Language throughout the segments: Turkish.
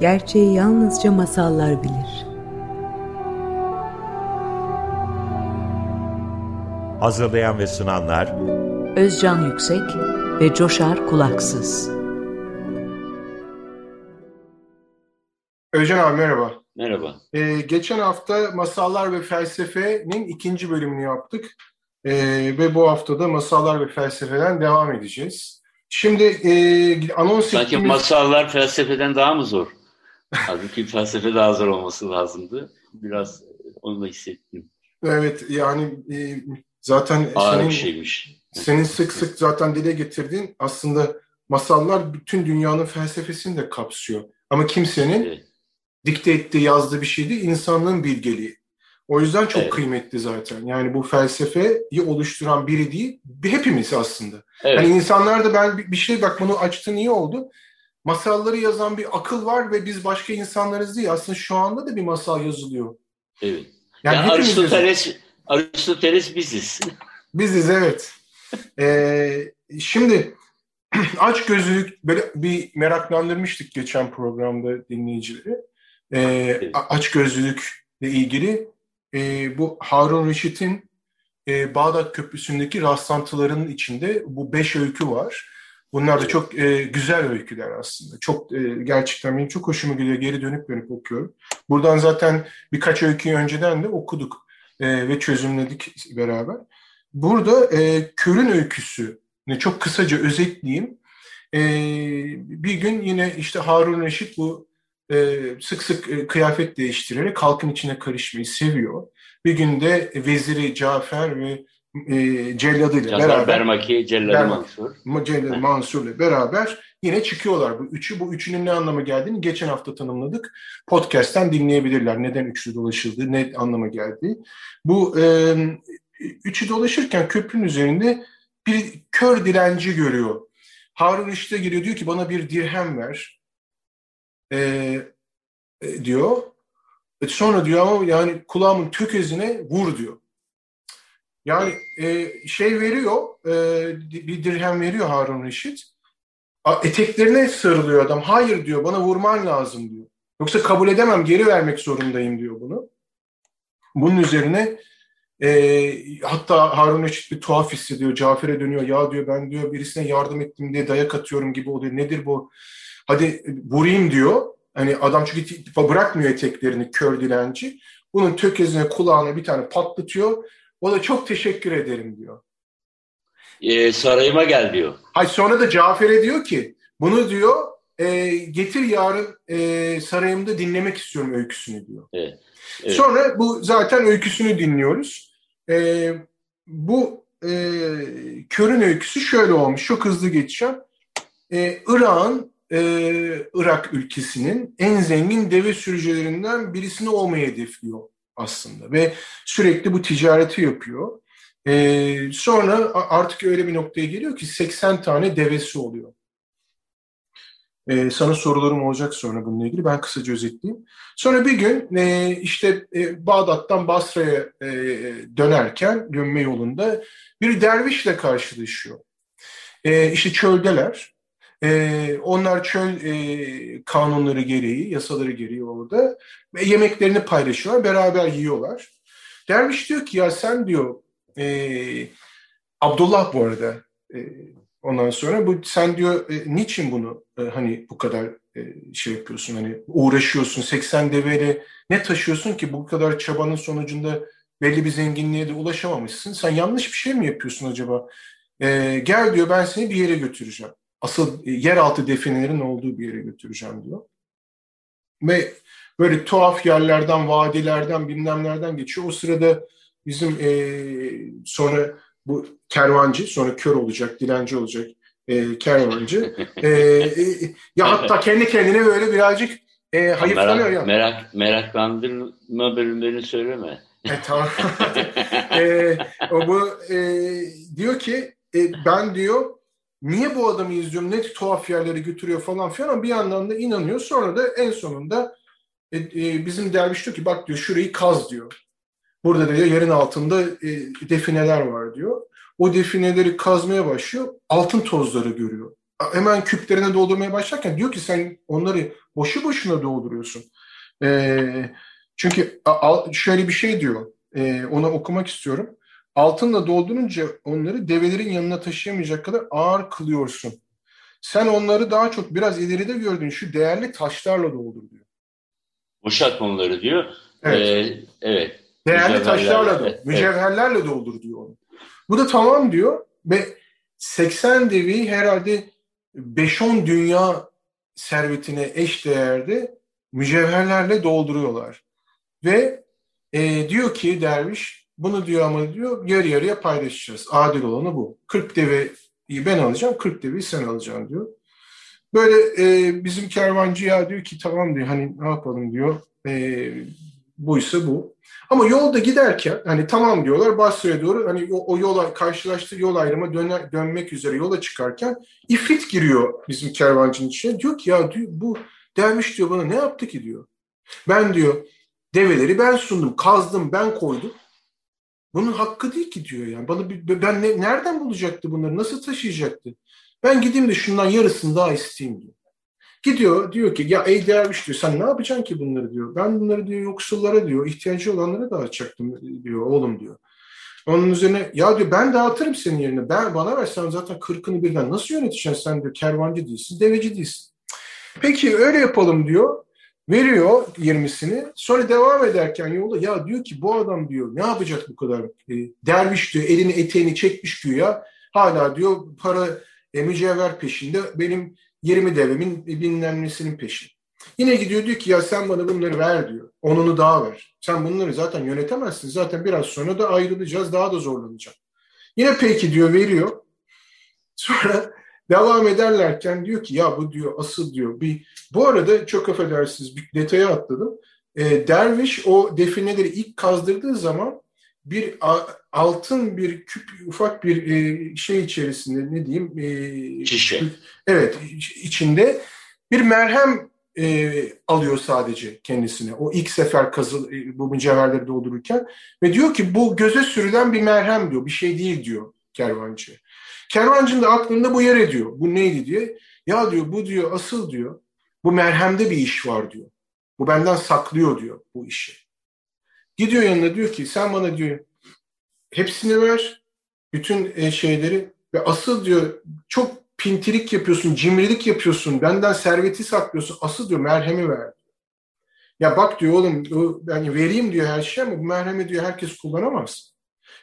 Gerçeği yalnızca masallar bilir. Hazırlayan ve sunanlar Özcan Yüksek ve Coşar Kulaksız. Özcan abi merhaba. Merhaba. Ee, geçen hafta Masallar ve Felsefe'nin ikinci bölümünü yaptık. Ee, ve bu haftada Masallar ve Felsefe'den devam edeceğiz. Şimdi e, anons Sanki ettiğimiz... masallar felsefeden daha mı zor? Halbuki felsefe daha zor olması lazımdı. Biraz onu da hissettim. Evet yani e, zaten Ağır senin, şeymiş. senin sık sık zaten dile getirdiğin aslında masallar bütün dünyanın felsefesini de kapsıyor. Ama kimsenin Evet. dikte ettiği, yazdığı bir şey değil, insanlığın bilgeliği. O yüzden çok Evet. kıymetli zaten. Yani bu felsefeyi oluşturan biri değil, hepimiz aslında. Evet. Hani insanlar da ben bir bir şey bak bunu açtın iyi oldu. Masalları yazan bir akıl var ve biz başka insanlarız değil. Aslında şu anda da bir masal yazılıyor. evet. Yani, Yani. Aristoteles, Aristoteles biziz. Biziz evet. Ee, şimdi aç gözlülük böyle bir meraklandırmıştık geçen programda dinleyicileri. Ee, Evet. aç gözlülükle ilgili e, bu Harun Reşit'in e, Bağdat Köprüsü'ndeki rastlantılarının içinde bu beş öykü var. Bunlar da çok e, güzel öyküler aslında. Çok e, gerçekten benim çok hoşuma gidiyor. Geri dönüp dönüp okuyorum. Buradan zaten birkaç öyküyü önceden de okuduk e, ve çözümledik beraber. Burada e, Kör'ün öyküsü çok kısaca özetleyeyim. E, bir gün yine işte Harun Reşit bu e, sık sık e, kıyafet değiştirerek halkın içine karışmayı seviyor. Bir gün de veziri Cafer ve e, celladıyla Cafer beraber Bermaki, Celladı Bermaki. Mansur. Celal Mansur'la beraber yine çıkıyorlar. Bu üçü, bu üçünün ne anlama geldiğini geçen hafta tanımladık. Podcast'ten dinleyebilirler. Neden üçlü dolaşıldığı, ne anlama geldiği. Bu e, üçü dolaşırken köprünün üzerinde bir kör dilenci görüyor. Harun işte geliyor diyor ki bana bir dirhem ver. E, e, diyor. E, sonra diyor ama yani kulağımın tökezine vur diyor. Yani e, şey veriyor, e, bir dirhem veriyor Harun Reşit. A- Eteklerine sarılıyor adam. Hayır diyor, bana vurman lazım diyor. Yoksa kabul edemem, geri vermek zorundayım diyor bunu. Bunun üzerine e, hatta Harun Reşit bir tuhaf hissediyor. Cafer'e dönüyor. Ya diyor ben diyor birisine yardım ettim diye dayak atıyorum gibi oluyor. Nedir bu? Hadi vurayım diyor. Hani adam çünkü bırakmıyor eteklerini kör dilenci. Bunun tökezine kulağına bir tane patlatıyor. O da çok teşekkür ederim diyor. Ee, sarayıma gel diyor. Hay sonra da Cafer'e diyor ki bunu diyor e, getir yarın e, sarayımda dinlemek istiyorum öyküsünü diyor. Evet. Sonra bu zaten öyküsünü dinliyoruz. E, bu e, körün öyküsü şöyle olmuş. Çok hızlı geçeceğim. E, Irak'ın e, Irak ülkesinin en zengin deve sürücülerinden birisini olmayı hedefliyor aslında ve sürekli bu ticareti yapıyor. Ee, sonra artık öyle bir noktaya geliyor ki 80 tane devesi oluyor. Ee, sana sorularım olacak sonra bununla ilgili. Ben kısaca özetleyeyim. Sonra bir gün e, işte e, Bağdat'tan Basra'ya e, dönerken dönme yolunda bir dervişle karşılaşıyor. E, işte çöldeler. E, onlar çöl e, kanunları gereği, yasaları gereği orada ve yemeklerini paylaşıyorlar, beraber yiyorlar. Derviş diyor ki ya sen diyor e, Abdullah bu arada e, ondan sonra bu sen diyor e, niçin bunu e, hani bu kadar e, şey yapıyorsun hani uğraşıyorsun 80 deveyle ne taşıyorsun ki bu kadar çabanın sonucunda belli bir zenginliğe de ulaşamamışsın. Sen yanlış bir şey mi yapıyorsun acaba? E, gel diyor ben seni bir yere götüreceğim. Asıl yeraltı definelerin olduğu bir yere götüreceğim diyor. Ve böyle tuhaf yerlerden, vadilerden, bilmemlerden geçiyor. O sırada bizim e, sonra bu kervancı, sonra kör olacak, dilenci olacak e, kervancı. E, e, ya hatta kendi kendine böyle birazcık e, hayıflanıyor ya. Merak, merak, meraklandırma bölümlerini söyleme. E, tamam. e, o bu e, diyor ki e, ben diyor niye bu adamı izliyorum ne tuhaf yerlere götürüyor falan filan ama bir yandan da inanıyor. Sonra da en sonunda e, e, bizim derviş diyor ki bak diyor şurayı kaz diyor. Burada diyor yerin altında e, defineler var diyor. O defineleri kazmaya başlıyor. Altın tozları görüyor. hemen küplerine doldurmaya başlarken diyor ki sen onları boşu boşuna dolduruyorsun. E, çünkü şöyle bir şey diyor. E, onu okumak istiyorum. Altınla doldurunca onları develerin yanına taşıyamayacak kadar ağır kılıyorsun. Sen onları daha çok biraz ileride gördüğün şu değerli taşlarla doldur diyor. Boşalt onları diyor. Evet. Ee, evet. Değerli taşlarla doldur. Evet. Mücevherlerle doldur diyor onu. Bu da tamam diyor ve 80 devi herhalde 5-10 dünya servetine eş değerde mücevherlerle dolduruyorlar. Ve e, diyor ki derviş bunu diyor ama diyor yarı yarıya paylaşacağız. Adil olanı bu. 40 deveyi ben alacağım, 40 deveyi sen alacaksın diyor. Böyle e, bizim kervancı ya diyor ki tamam diyor hani ne yapalım diyor. E, buysa bu. Ama yolda giderken hani tamam diyorlar Basra'ya doğru hani o, o yola karşılaştığı yol ayrımı döner, dönmek üzere yola çıkarken ifrit giriyor bizim kervancının içine. Diyor ki ya diyor, bu derviş diyor bana ne yaptı ki diyor. Ben diyor develeri ben sundum, kazdım, ben koydum. Bunun hakkı değil ki diyor yani. Bana ben ne, nereden bulacaktı bunları? Nasıl taşıyacaktı? Ben gideyim de şundan yarısını daha isteyeyim diyor. Gidiyor diyor ki ya ey derviş diyor sen ne yapacaksın ki bunları diyor. Ben bunları diyor yoksullara diyor ihtiyacı olanlara dağıtacaktım diyor oğlum diyor. Onun üzerine ya diyor ben dağıtırım senin yerine. Ben bana ver sen zaten kırkını birden nasıl yöneteceksin sen diyor kervancı değilsin deveci değilsin. Peki öyle yapalım diyor. Veriyor 20'sini. Sonra devam ederken yolda ya diyor ki bu adam diyor ne yapacak bu kadar e, derviş diyor elini eteğini çekmiş güya. Hala diyor para e, mücevher peşinde benim 20 devemin bilmem peşinde. Yine gidiyor diyor ki ya sen bana bunları ver diyor. Onunu daha ver. Sen bunları zaten yönetemezsin. Zaten biraz sonra da ayrılacağız. Daha da zorlanacak. Yine peki diyor veriyor. Sonra devam ederlerken diyor ki ya bu diyor asıl diyor bir bu arada çok affedersiniz bir detaya atladım. E, derviş o defineleri ilk kazdırdığı zaman bir altın bir küp ufak bir e, şey içerisinde ne diyeyim e, şişe. Evet içinde bir merhem e, alıyor sadece kendisine. O ilk sefer kazı e, bu mücevherleri doldururken ve diyor ki bu göze sürülen bir merhem diyor. Bir şey değil diyor kervancı. Kervancının da aklında bu yer ediyor. Bu neydi diye. Ya diyor bu diyor asıl diyor. Bu merhemde bir iş var diyor. Bu benden saklıyor diyor bu işi. Gidiyor yanına diyor ki sen bana diyor hepsini ver. Bütün e, şeyleri ve asıl diyor çok pintilik yapıyorsun, cimrilik yapıyorsun, benden serveti saklıyorsun. Asıl diyor merhemi ver. Ya bak diyor oğlum yani vereyim diyor her şey ama bu merhemi diyor herkes kullanamaz.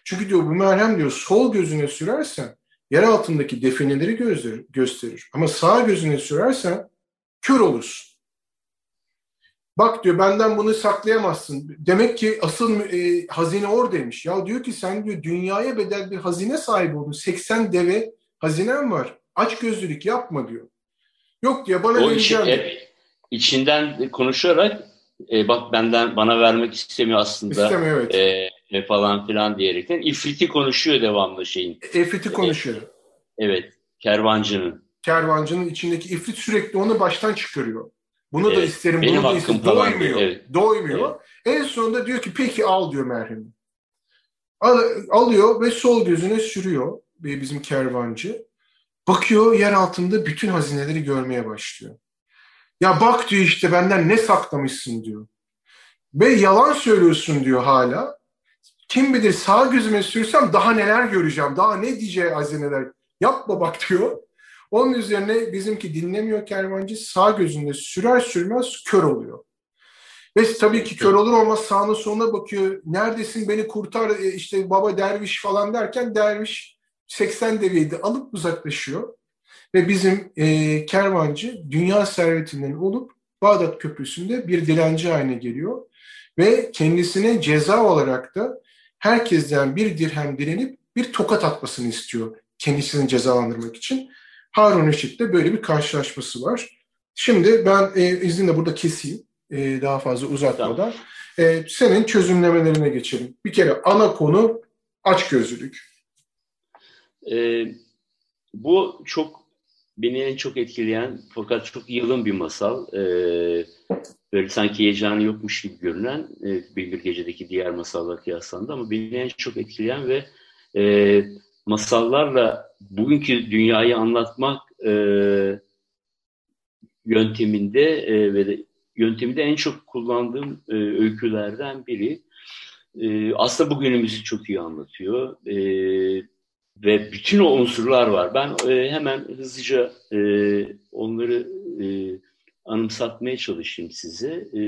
Çünkü diyor bu merhem diyor sol gözüne sürersen yer altındaki defineleri gösterir, gösterir. Ama sağ gözüne sürersen kör olursun. Bak diyor benden bunu saklayamazsın. Demek ki asıl e, hazine oradaymış. Ya diyor ki sen diyor dünyaya bedel bir hazine sahibi oldun. 80 deve hazinem var. Aç gözlülük yapma diyor. Yok diyor bana o vereceğim. Için, içinden konuşarak e, bak benden bana vermek istemiyor aslında. İstemiyor evet. E, e, falan filan diyerekten. İfriti konuşuyor devamlı şeyin. İfriti konuşuyor. Evet. Kervancının. Kervancının içindeki ifrit sürekli onu baştan çıkarıyor. Bunu evet, da isterim, bunu da isterim. Doymuyor. Evet. Doymuyor. Evet. En sonunda diyor ki peki al diyor merhemi. Al, alıyor ve sol gözüne sürüyor bizim kervancı. Bakıyor yer altında bütün hazineleri görmeye başlıyor. Ya bak diyor işte benden ne saklamışsın diyor. Ve yalan söylüyorsun diyor hala. Kim bilir sağ gözüme sürsem daha neler göreceğim. Daha ne diyeceği hazineler. Yapma bak diyor. Onun üzerine bizimki dinlemiyor kervancı. Sağ gözünde sürer sürmez kör oluyor. Ve tabii ki kör olur olmaz sağına soluna bakıyor. Neredesin beni kurtar e, işte baba derviş falan derken derviş 80 deviydi alıp uzaklaşıyor. Ve bizim e, kervancı dünya servetinden olup Bağdat Köprüsü'nde bir dilenci haline geliyor. Ve kendisine ceza olarak da herkesten bir dirhem direnip bir tokat atmasını istiyor kendisini cezalandırmak için. Harun Reşit'le böyle bir karşılaşması var. Şimdi ben e, izninle burada keseyim e, daha fazla uzatmadan. Tamam. E, senin çözümlemelerine geçelim. Bir kere ana konu açgözlülük. E, bu çok beni en çok etkileyen fakat çok yılın bir masal. E, böyle sanki heyecanı yokmuş gibi görünen e, Bildir Gece'deki diğer masallar kıyaslandı ama beni en çok etkileyen ve e, masallarla bugünkü dünyayı anlatmak e, yönteminde e, ve de yönteminde en çok kullandığım e, öykülerden biri. E, aslında bugünümüzü çok iyi anlatıyor. E, ve bütün o unsurlar var. Ben e, hemen hızlıca e, onları e, anımsatmaya çalışayım size. E,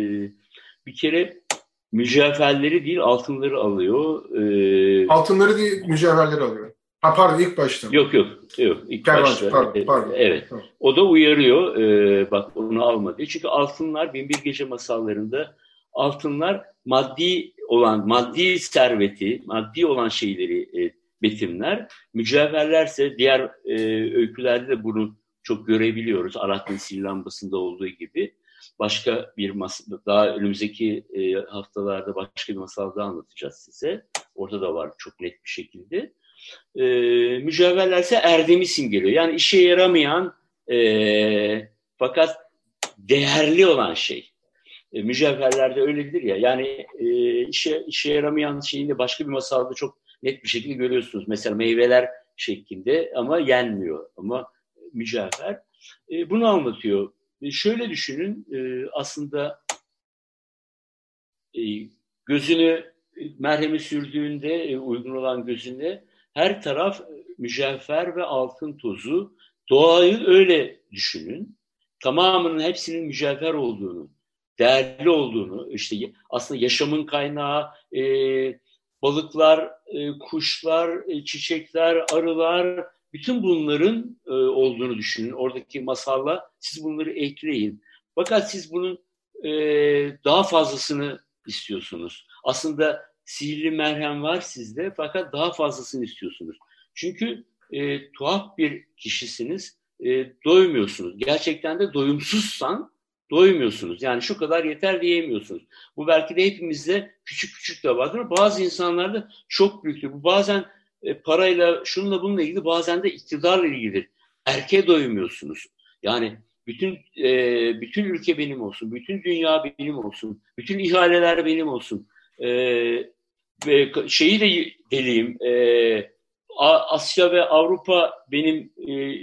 bir kere mücevherleri değil altınları alıyor. E, altınları değil mücevherleri alıyor. Ha pardon ilk başta. Yok yok. yok ilk Kervancı, başta. Pardon, pardon. Evet. Tamam. O da uyarıyor. E, bak onu alma diye. Çünkü altınlar Binbir Gece masallarında altınlar maddi olan, maddi serveti, maddi olan şeyleri e, betimler. Mücevherlerse diğer e, öykülerde de bunu çok görebiliyoruz. Alaaddin Sil lambasında olduğu gibi. Başka bir masal, daha önümüzdeki e, haftalarda başka bir masal daha anlatacağız size. Orada da var çok net bir şekilde. E, mücevherlerse erdemi simgeliyor. Yani işe yaramayan e, fakat değerli olan şey. E, mücevherlerde öyledir ya. Yani e, işe işe yaramayan şeyin de başka bir masalda çok net bir şekilde görüyorsunuz. Mesela meyveler şeklinde ama yenmiyor. Ama mücevher. E, bunu anlatıyor. E, şöyle düşünün e, aslında e, gözünü merhemi sürdüğünde e, uygun olan gözünde her taraf mücevher ve altın tozu. Doğayı öyle düşünün. Tamamının hepsinin mücevher olduğunu, değerli olduğunu, işte aslında yaşamın kaynağı, e, balıklar, e, kuşlar, e, çiçekler, arılar, bütün bunların e, olduğunu düşünün. Oradaki masalla siz bunları ekleyin. Fakat siz bunun e, daha fazlasını istiyorsunuz. Aslında sihirli merhem var sizde fakat daha fazlasını istiyorsunuz. Çünkü e, tuhaf bir kişisiniz, e, doymuyorsunuz. Gerçekten de doyumsuzsan doymuyorsunuz. Yani şu kadar yeter diyemiyorsunuz. Bu belki de hepimizde küçük küçük de vardır. Bazı insanlarda çok büyüktür. Bu bazen e, parayla, şununla bununla ilgili bazen de iktidarla ilgilidir. Erkeğe doymuyorsunuz. Yani bütün e, bütün ülke benim olsun, bütün dünya benim olsun, bütün ihaleler benim olsun. E, ve şeyi de deliyim. E, Asya ve Avrupa benim e,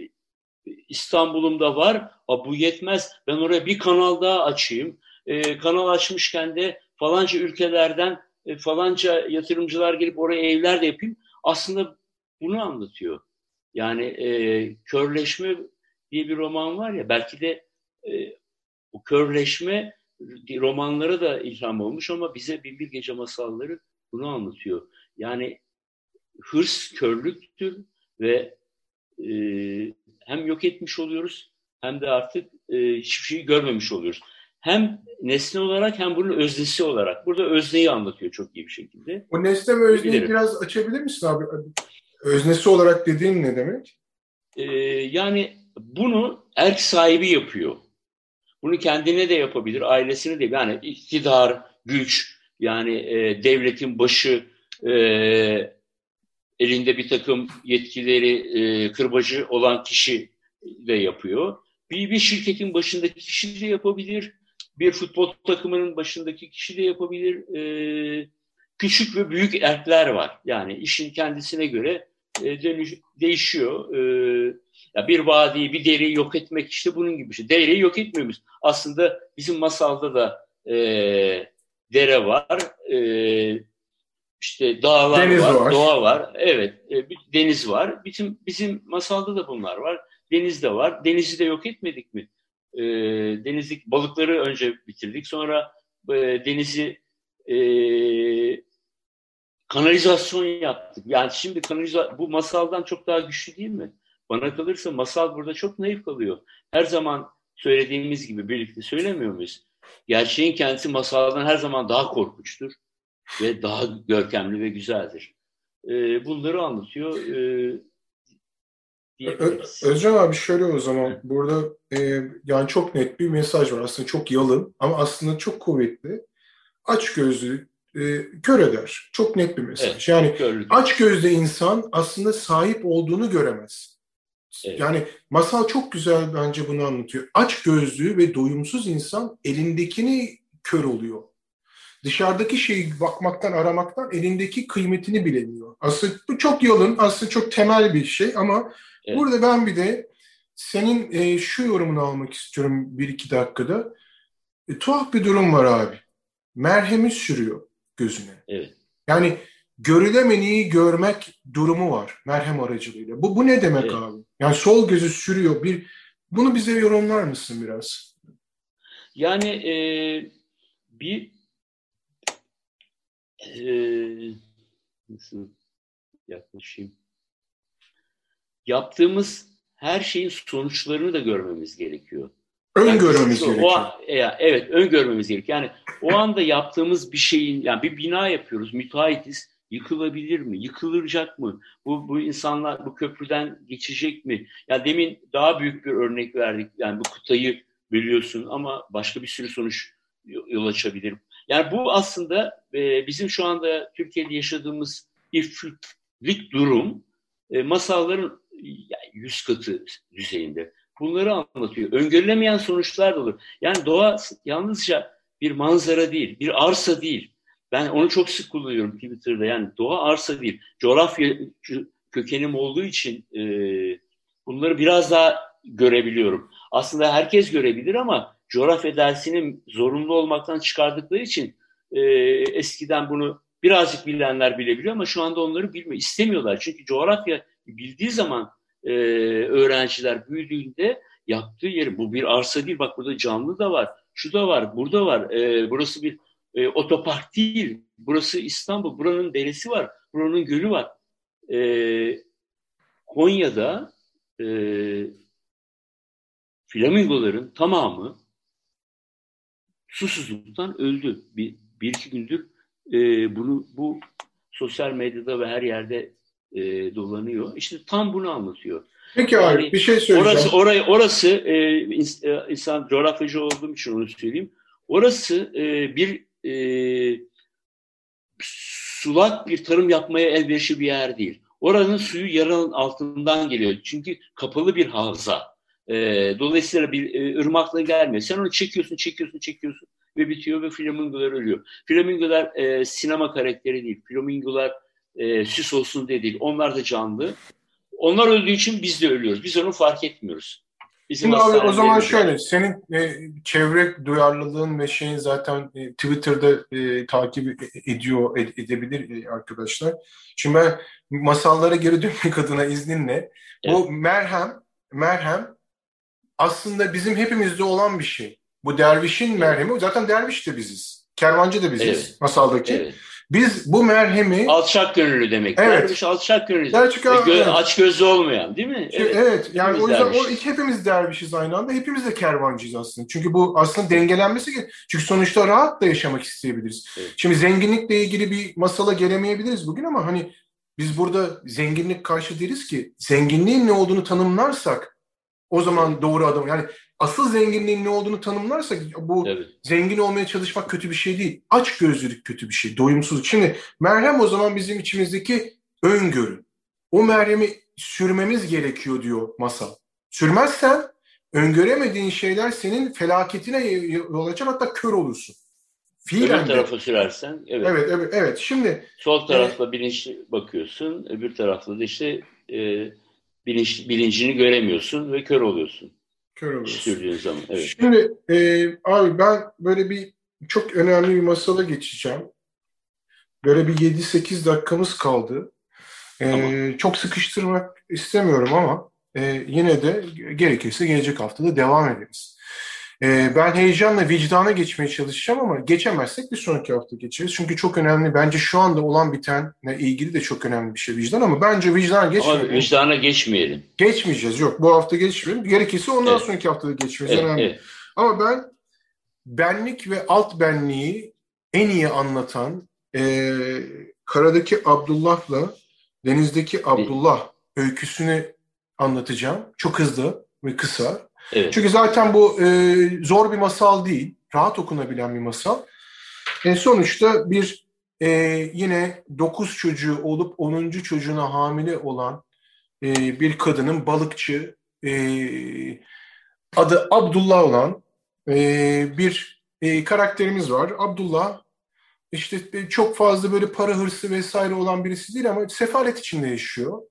İstanbul'umda var. A, bu yetmez. Ben oraya bir kanal daha açayım. E, kanal açmışken de falanca ülkelerden e, falanca yatırımcılar gelip oraya evler de yapayım. Aslında bunu anlatıyor. Yani e, körleşme diye bir roman var ya belki de e, o körleşme romanlara da ilham olmuş ama bize Binbir Gece Masalları bunu anlatıyor. Yani hırs körlüktür ve e, hem yok etmiş oluyoruz hem de artık e, hiçbir şeyi görmemiş oluyoruz. Hem nesne olarak hem bunun öznesi olarak. Burada özneyi anlatıyor çok iyi bir şekilde. O nesne ve özneyi Bilirim. biraz açabilir misin abi? Öznesi olarak dediğin ne demek? Ee, yani bunu erk sahibi yapıyor. Bunu kendine de yapabilir, ailesine de. Yani iktidar, güç, yani e, devletin başı, e, elinde bir takım yetkileri e, kırbacı olan kişi de yapıyor. Bir, bir şirketin başındaki kişi de yapabilir. Bir futbol takımının başındaki kişi de yapabilir. E, küçük ve büyük erkler var. Yani işin kendisine göre e, değişiyor. E, ya bir vadiyi, bir deriyi yok etmek işte bunun gibi bir şey. Deriyi yok etmiyoruz. Aslında bizim masalda da e, dere var. E, işte dağlar deniz var, var, doğa var. Evet, e, deniz var. Bizim bizim masalda da bunlar var. Deniz de var. Denizi de yok etmedik mi? E, denizlik balıkları önce bitirdik. Sonra e, denizi e, kanalizasyon yaptık. Yani şimdi kanaliza bu masaldan çok daha güçlü değil mi? Bana kalırsa masal burada çok naif kalıyor. Her zaman söylediğimiz gibi birlikte söylemiyor muyuz? Gerçeğin kendisi masaldan her zaman daha korkunçtur ve daha görkemli ve güzeldir. E, bunları anlatıyor. E, Özcan abi şöyle o zaman burada e, yani çok net bir mesaj var. Aslında çok yalın ama aslında çok kuvvetli. Aç gözlü, e, kör eder. Çok net bir mesaj. Evet, yani körlük. aç gözlü insan aslında sahip olduğunu göremez. Evet. Yani masal çok güzel bence bunu anlatıyor. Aç gözlü ve doyumsuz insan elindekini kör oluyor. dışarıdaki şeyi bakmaktan, aramaktan elindeki kıymetini bilemiyor. Aslında bu çok yolun, aslında çok temel bir şey ama evet. burada ben bir de senin e, şu yorumunu almak istiyorum bir iki dakikada. E, tuhaf bir durum var abi. Merhemi sürüyor gözüne. Evet. Yani görülemeniyi görmek durumu var merhem aracılığıyla. Bu, bu ne demek evet. abi? Yani sol gözü sürüyor. Bir Bunu bize yorumlar mısın biraz? Yani e, bir e, nasıl yaklaşayım? Yaptığımız her şeyin sonuçlarını da görmemiz gerekiyor. Öngörmemiz yani, gerekiyor. O, ya, evet, öngörmemiz gerekiyor. Yani o anda yaptığımız bir şeyin, yani bir bina yapıyoruz, müteahhitiz. Yıkılabilir mi? Yıkılacak mı? Bu, bu insanlar bu köprüden geçecek mi? Ya demin daha büyük bir örnek verdik. Yani bu kıtayı biliyorsun ama başka bir sürü sonuç yol açabilir. Yani bu aslında e, bizim şu anda Türkiye'de yaşadığımız ifritlik durum e, masalların yani yüz katı düzeyinde. Bunları anlatıyor. Öngörülemeyen sonuçlar da olur. Yani doğa yalnızca bir manzara değil, bir arsa değil. Ben onu çok sık kullanıyorum Twitter'da. Yani doğa arsa değil. Coğrafya kökenim olduğu için e, bunları biraz daha görebiliyorum. Aslında herkes görebilir ama coğrafya dersinin zorunlu olmaktan çıkardıkları için e, eskiden bunu birazcık bilenler bilebiliyor ama şu anda onları bilmiyor. istemiyorlar. Çünkü coğrafya bildiği zaman e, öğrenciler büyüdüğünde yaptığı yeri bu bir arsa değil bak burada canlı da var şu da var burada var e, burası bir e, otopark değil burası İstanbul buranın deresi var buranın gölü var. E, Konya'da e, flamingoların tamamı susuzluktan öldü. Bir, bir iki gündür e, bunu bu sosyal medyada ve her yerde e, dolanıyor. İşte tam bunu anlatıyor. Peki yani, abi bir şey söyleyeceğim. Orası, orayı, orası e, e, insan coğrafyacı olduğum için onu söyleyeyim. Orası e, bir e, sulak bir tarım yapmaya elverişli bir yer değil. Oranın suyu yaranın altından geliyor. Çünkü kapalı bir havza. E, dolayısıyla bir e, ırmakla gelmiyor. Sen onu çekiyorsun, çekiyorsun, çekiyorsun ve bitiyor ve flamingolar ölüyor. Flamingolar e, sinema karakteri değil. Flamingolar e, süs olsun diye değil. Onlar da canlı. Onlar öldüğü için biz de ölüyoruz. Biz onu fark etmiyoruz. Bizim Şimdi abi o zaman şöyle, senin e, çevre duyarlılığın ve şeyin zaten e, Twitter'da e, takip ediyor, ed, edebilir e, arkadaşlar. Şimdi ben masallara geri dönmek adına izninle, evet. bu merhem, merhem aslında bizim hepimizde olan bir şey. Bu dervişin merhemi, zaten derviş de biziz. Kervancı da biziz evet. masaldaki. Evet. Biz bu merhemi... Alçak gönüllü demek. Evet. Derviş alçak gönüllü. Derviş, Gö evet. Aç gözlü olmayan değil mi? Evet, evet yani hepimiz o yüzden derviş. o iki hepimiz dervişiz aynı anda. Hepimiz de kervancıyız aslında. Çünkü bu aslında dengelenmesi ki çünkü sonuçta rahat da yaşamak isteyebiliriz. Evet. Şimdi zenginlikle ilgili bir masala gelemeyebiliriz bugün ama hani biz burada zenginlik karşı değiliz ki. Zenginliğin ne olduğunu tanımlarsak o zaman doğru adım. Yani asıl zenginliğin ne olduğunu tanımlarsak bu evet. zengin olmaya çalışmak kötü bir şey değil. Aç gözlülük kötü bir şey, doyumsuzluk. Şimdi merhem o zaman bizim içimizdeki öngörü. O merhemi sürmemiz gerekiyor diyor masal. Sürmezsen öngöremediğin şeyler senin felaketine yol açar hatta kör olursun. Fiilen öbür tarafa sürersen evet. Evet evet evet. Şimdi sol tarafla e, bilinçli bakıyorsun, öbür tarafta da işte e, bilinç, bilincini göremiyorsun ve kör oluyorsun. Kör oluyorsun. zaman. Evet. Şimdi e, abi ben böyle bir çok önemli bir masala geçeceğim. Böyle bir 7-8 dakikamız kaldı. E, Çok sıkıştırmak istemiyorum ama e, yine de gerekirse gelecek haftada devam ederiz. Ee, ben heyecanla vicdana geçmeye çalışacağım ama geçemezsek bir sonraki hafta geçeriz. Çünkü çok önemli. Bence şu anda olan bitenle ilgili de çok önemli bir şey vicdan ama bence vicdana geçmeyelim. Ama vicdana geçmeyelim. Geçmeyeceğiz. Yok bu hafta geçmeyelim. Gerekirse ondan evet. sonraki haftada geçmemiz evet, önemli. Evet. Ama ben benlik ve alt benliği en iyi anlatan e, karadaki Abdullah'la denizdeki Abdullah öyküsünü anlatacağım. Çok hızlı ve kısa. Evet. Çünkü zaten bu e, zor bir masal değil. Rahat okunabilen bir masal. E, sonuçta bir e, yine dokuz çocuğu olup onuncu çocuğuna hamile olan e, bir kadının balıkçı e, adı Abdullah olan e, bir e, karakterimiz var. Abdullah işte çok fazla böyle para hırsı vesaire olan birisi değil ama sefalet içinde yaşıyor.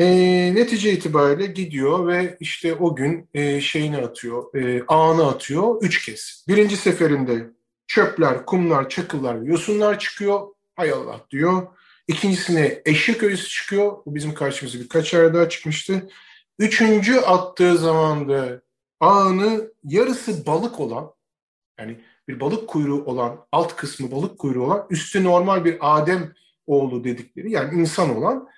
E, netice itibariyle gidiyor ve işte o gün e, şeyini atıyor, e, ağını atıyor üç kez. Birinci seferinde çöpler, kumlar, çakıllar, yosunlar çıkıyor. Hay Allah diyor. İkincisine eşek ölüsü çıkıyor. Bu bizim karşımıza birkaç yer daha çıkmıştı. Üçüncü attığı zaman da ağını yarısı balık olan, yani bir balık kuyruğu olan, alt kısmı balık kuyruğu olan, üstü normal bir Adem oğlu dedikleri yani insan olan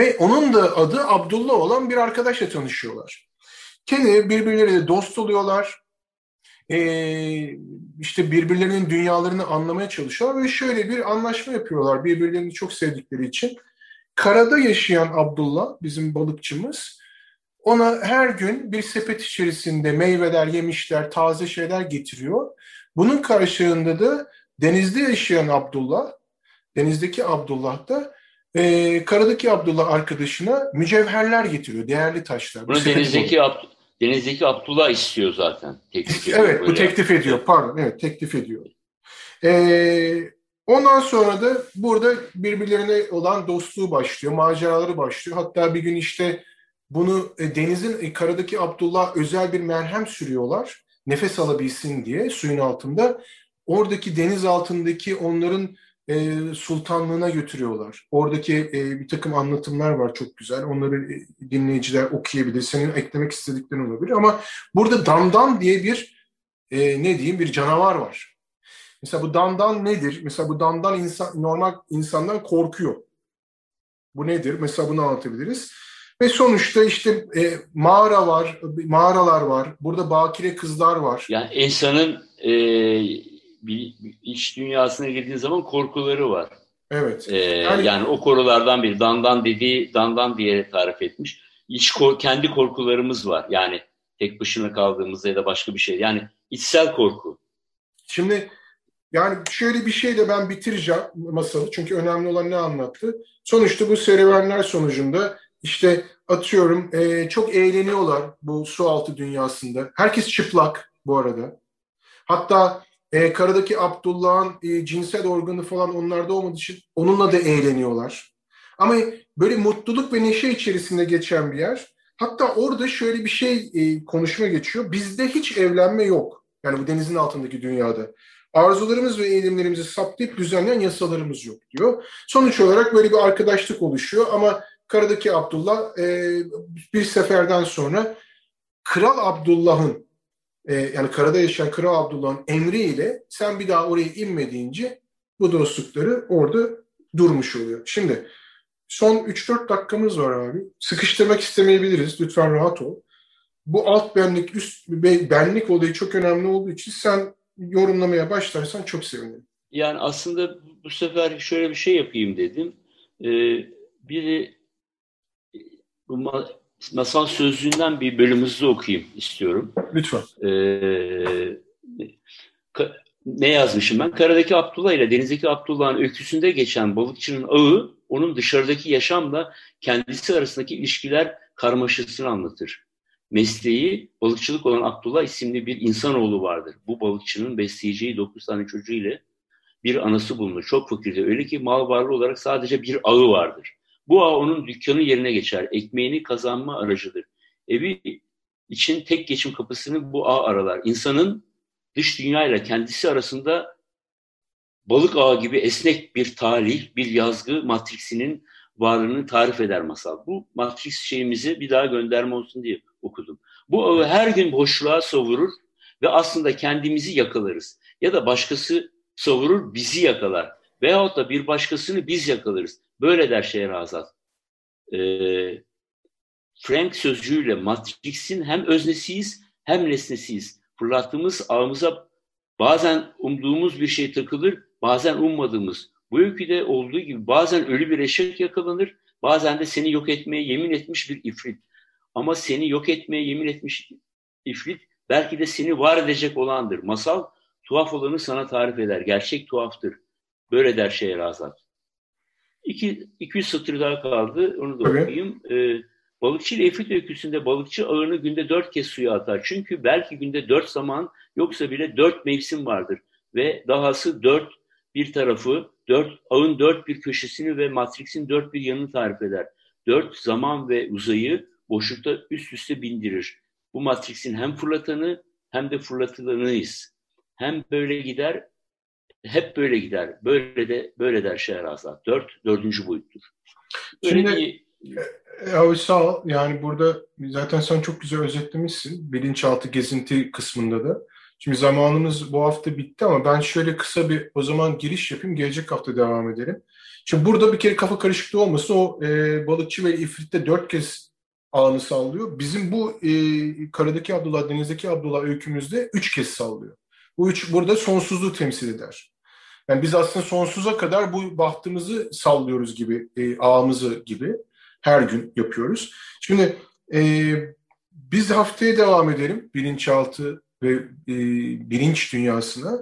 ve onun da adı Abdullah olan bir arkadaşla tanışıyorlar. Kendi birbirleriyle dost oluyorlar. Ee, işte birbirlerinin dünyalarını anlamaya çalışıyorlar ve şöyle bir anlaşma yapıyorlar birbirlerini çok sevdikleri için. Karada yaşayan Abdullah, bizim balıkçımız, ona her gün bir sepet içerisinde meyveler, yemişler, taze şeyler getiriyor. Bunun karşılığında da denizde yaşayan Abdullah, denizdeki Abdullah da e, karadaki Abdullah arkadaşına mücevherler getiriyor, değerli taşlar. Bunu denizdeki, Ab denizdeki Abdullah istiyor zaten. Teklif ediyor evet, bu teklif ediyor. Pardon, evet teklif ediyor. E, ondan sonra da burada birbirlerine olan dostluğu başlıyor, maceraları başlıyor. Hatta bir gün işte bunu e, denizin e, karadaki Abdullah özel bir merhem sürüyorlar. Nefes alabilsin diye suyun altında. Oradaki deniz altındaki onların e, sultanlığına götürüyorlar. Oradaki e, bir takım anlatımlar var çok güzel. Onları e, dinleyiciler okuyabilir. Senin eklemek istediklerin olabilir. Ama burada Dandan diye bir e, ne diyeyim bir canavar var. Mesela bu Dandan nedir? Mesela bu Dandan insan, normal insandan korkuyor. Bu nedir? Mesela bunu anlatabiliriz. Ve sonuçta işte e, mağara var, mağaralar var. Burada bakire kızlar var. Yani insanın e, bir, iç dünyasına girdiğin zaman korkuları var. Evet. Ee, yani, yani o korulardan bir dandan dediği dandan diye tarif etmiş. İç kendi korkularımız var. Yani tek başına kaldığımızda ya da başka bir şey. Yani içsel korku. Şimdi yani şöyle bir şeyle ben bitireceğim masalı. Çünkü önemli olan ne anlattı? Sonuçta bu serüvenler sonucunda işte atıyorum e, çok eğleniyorlar bu su altı dünyasında. Herkes çıplak bu arada. Hatta e, karadaki Abdullah'ın e, cinsel organı falan onlarda olmadığı için onunla da eğleniyorlar. Ama böyle mutluluk ve neşe içerisinde geçen bir yer. Hatta orada şöyle bir şey e, konuşma geçiyor. Bizde hiç evlenme yok. Yani bu denizin altındaki dünyada. Arzularımız ve eğilimlerimizi saptayıp düzenleyen yasalarımız yok diyor. Sonuç olarak böyle bir arkadaşlık oluşuyor ama karadaki Abdullah e, bir seferden sonra Kral Abdullah'ın e, yani karada yaşayan Kral Abdullah'ın emriyle sen bir daha oraya inme deyince bu dostlukları orada durmuş oluyor. Şimdi son 3-4 dakikamız var abi. Sıkıştırmak istemeyebiliriz. Lütfen rahat ol. Bu alt benlik, üst benlik olayı çok önemli olduğu için sen yorumlamaya başlarsan çok sevinirim. Yani aslında bu sefer şöyle bir şey yapayım dedim. Ee, biri masal sözlüğünden bir bölümümüzü okuyayım istiyorum. Lütfen. Ee, ne yazmışım ben? Karadaki Abdullah ile denizdeki Abdullah'ın öyküsünde geçen balıkçının ağı onun dışarıdaki yaşamla kendisi arasındaki ilişkiler karmaşasını anlatır. Mesleği balıkçılık olan Abdullah isimli bir insanoğlu vardır. Bu balıkçının besleyeceği 9 tane çocuğu ile bir anası bulunur. Çok fakirdir. Öyle ki mal varlığı olarak sadece bir ağı vardır. Bu ağ onun dükkanı yerine geçer. Ekmeğini kazanma aracıdır. Evi için tek geçim kapısını bu ağ aralar. İnsanın dış dünya ile kendisi arasında balık ağı gibi esnek bir tarih, bir yazgı matriksinin varlığını tarif eder masal. Bu matrix şeyimizi bir daha gönderme olsun diye okudum. Bu ağı her gün boşluğa savurur ve aslında kendimizi yakalarız. Ya da başkası savurur, bizi yakalar. Veyahut da bir başkasını biz yakalarız. Böyle der Şehrazat. Ee, Frank sözcüğüyle Matrix'in hem öznesiyiz hem nesnesiyiz. Fırlattığımız ağımıza bazen umduğumuz bir şey takılır, bazen ummadığımız. Bu öyküde olduğu gibi bazen ölü bir eşek yakalanır, bazen de seni yok etmeye yemin etmiş bir ifrit. Ama seni yok etmeye yemin etmiş ifrit belki de seni var edecek olandır. Masal tuhaf olanı sana tarif eder. Gerçek tuhaftır. Böyle der Şehrazat. İki, 200 satır daha kaldı. Onu da Tabii. okuyayım. Ee, balıkçı ile Efrit öyküsünde balıkçı ağını günde dört kez suya atar. Çünkü belki günde dört zaman yoksa bile dört mevsim vardır. Ve dahası dört bir tarafı, dört, ağın dört bir köşesini ve matriksin dört bir yanını tarif eder. Dört zaman ve uzayı boşlukta üst üste bindirir. Bu matriksin hem fırlatanı hem de fırlatılanıyız. Hem böyle gider, hep böyle gider. Böyle de böyle der Şehrazat. Dört, dördüncü boyuttur. Şimdi, bir... sağ ol. Yani burada zaten sen çok güzel özetlemişsin. Bilinçaltı gezinti kısmında da. Şimdi zamanımız bu hafta bitti ama ben şöyle kısa bir o zaman giriş yapayım. Gelecek hafta devam edelim. Şimdi burada bir kere kafa karışıklığı olmasın. O e, balıkçı ve ifritte dört kez ağını sallıyor. Bizim bu e, karadaki Abdullah, denizdeki Abdullah öykümüzde üç kez sallıyor. Bu üç burada sonsuzluğu temsil eder. Yani biz aslında sonsuza kadar bu bahtımızı sallıyoruz gibi, e, ağımızı gibi her gün yapıyoruz. Şimdi e, biz haftaya devam edelim bilinçaltı ve e, bilinç dünyasına.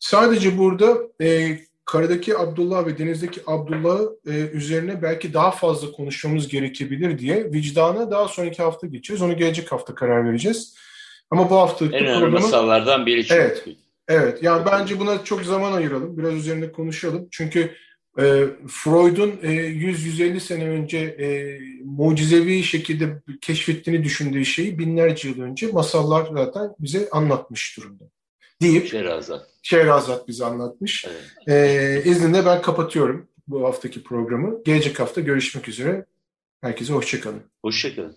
Sadece burada e, karadaki Abdullah ve denizdeki Abdullah e, üzerine belki daha fazla konuşmamız gerekebilir diye vicdana daha sonraki hafta geçeceğiz. Onu gelecek hafta karar vereceğiz. Ama bu hafta en önemli programın... masallardan biri çünkü. Evet. Evet. Yani bence buna çok zaman ayıralım. Biraz üzerinde konuşalım. Çünkü e, Freud'un e, 100-150 sene önce e, mucizevi şekilde keşfettiğini düşündüğü şeyi binlerce yıl önce masallar zaten bize anlatmış durumda. Deyip Şehrazat. Şehrazat bize anlatmış. Evet. E, izninle ben kapatıyorum bu haftaki programı. Gelecek hafta görüşmek üzere. Herkese hoşçakalın. Hoşçakalın.